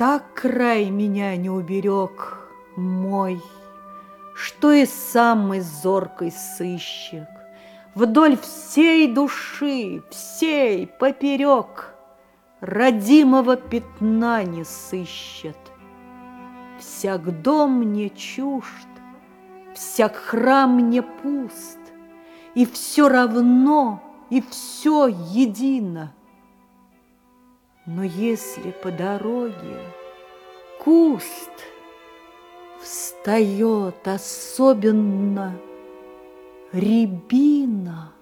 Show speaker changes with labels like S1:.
S1: так край меня не уберег мой, Что и самый зоркий сыщик Вдоль всей души, всей поперек Родимого пятна не сыщет. Всяк дом мне чужд, всяк храм мне пуст, И все равно, и все едино. Но если по дороге куст встает особенно рябина,